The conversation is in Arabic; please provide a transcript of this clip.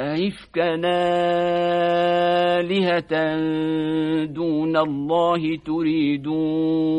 أئفكا آلهة دون الله تريدون